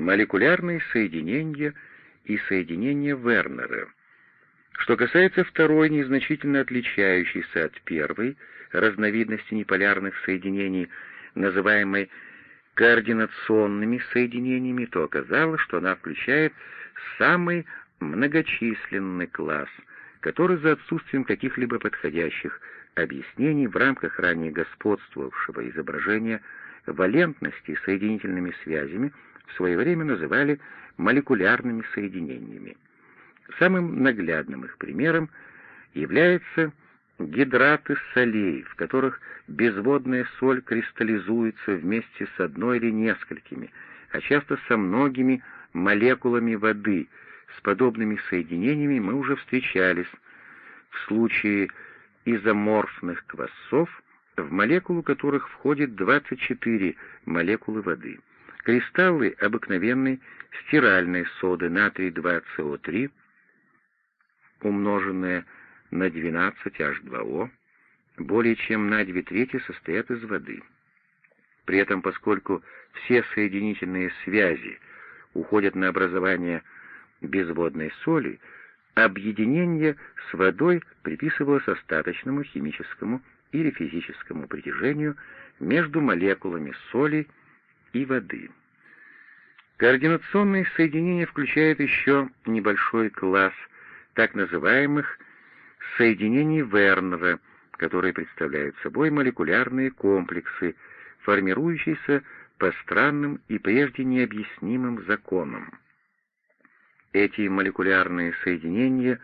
молекулярные соединения и соединения Вернера. Что касается второй, незначительно отличающейся от первой, разновидности неполярных соединений, называемой координационными соединениями, то оказалось, что она включает самый многочисленный класс, который за отсутствием каких-либо подходящих объяснений в рамках ранее господствовавшего изображения валентности соединительными связями в свое время называли молекулярными соединениями. Самым наглядным их примером является гидраты солей, в которых безводная соль кристаллизуется вместе с одной или несколькими, а часто со многими молекулами воды. С подобными соединениями мы уже встречались в случае изоморфных квасцов, в молекулу которых входит 24 молекулы воды. Кристаллы обыкновенной стиральной соды натрий 2СО3, умноженные на 12H2O, более чем на две трети состоят из воды. При этом, поскольку все соединительные связи уходят на образование безводной соли, объединение с водой приписывалось остаточному химическому или физическому притяжению между молекулами соли и воды. Координационные соединения включают еще небольшой класс так называемых соединений Вернера, которые представляют собой молекулярные комплексы, формирующиеся по странным и прежде необъяснимым законам. Эти молекулярные соединения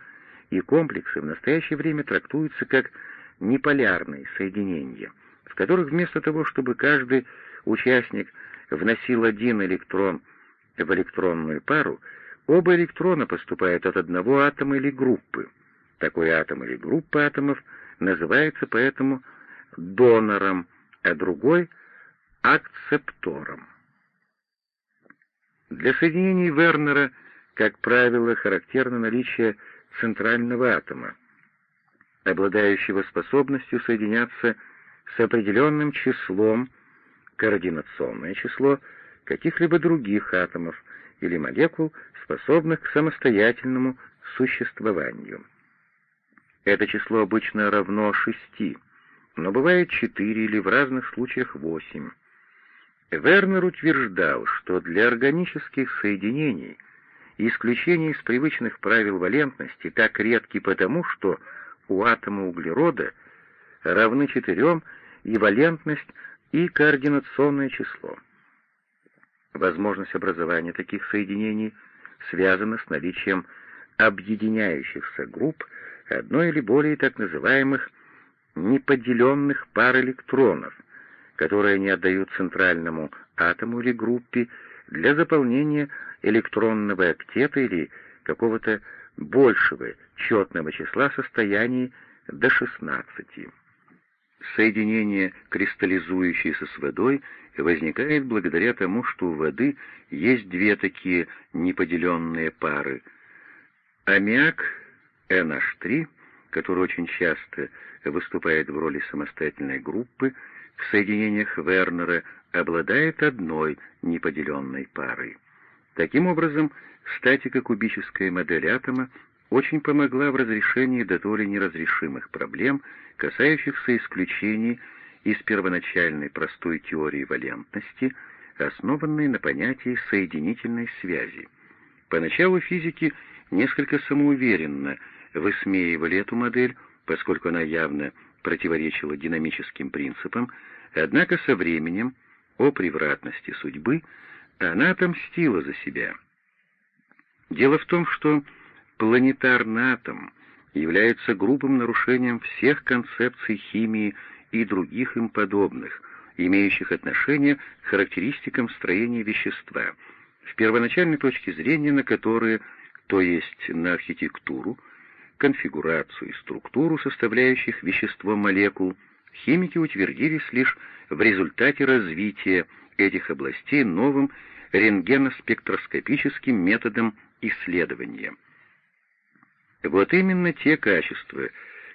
и комплексы в настоящее время трактуются как неполярные соединения, в которых вместо того, чтобы каждый участник вносил один электрон в электронную пару, оба электрона поступают от одного атома или группы. Такой атом или группа атомов называется поэтому донором, а другой — акцептором. Для соединений Вернера, как правило, характерно наличие центрального атома, обладающего способностью соединяться с определенным числом, координационное число, каких-либо других атомов или молекул, способных к самостоятельному существованию. Это число обычно равно шести, но бывает четыре или в разных случаях восемь. Вернер утверждал, что для органических соединений исключения из привычных правил валентности так редки потому, что у атома углерода равны четырем и валентность, и координационное число. Возможность образования таких соединений связана с наличием объединяющихся групп одной или более так называемых неподеленных пар электронов, которые они отдают центральному атому или группе для заполнения электронного октета или какого-то большего четного числа состояний до 16. Соединение, кристаллизующееся с водой, возникает благодаря тому, что у воды есть две такие неподеленные пары. Аммиак NH3, который очень часто выступает в роли самостоятельной группы, в соединениях Вернера обладает одной неподеленной парой. Таким образом, статика кубическая модель атома очень помогла в разрешении до то ли неразрешимых проблем, касающихся исключений из первоначальной простой теории валентности, основанной на понятии соединительной связи. Поначалу физики несколько самоуверенно высмеивали эту модель, поскольку она явно противоречила динамическим принципам, однако со временем, о превратности судьбы, она отомстила за себя. Дело в том, что планетарный атом является грубым нарушением всех концепций химии и других им подобных, имеющих отношение к характеристикам строения вещества, в первоначальной точке зрения на которые, то есть на архитектуру, конфигурацию и структуру составляющих вещество молекул, химики утвердились лишь в результате развития этих областей новым рентгеноспектроскопическим методом исследования. Вот именно те качества,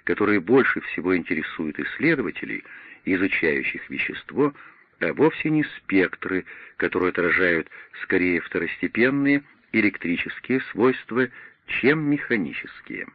которые больше всего интересуют исследователей, изучающих вещество, а вовсе не спектры, которые отражают скорее второстепенные электрические свойства, чем механические.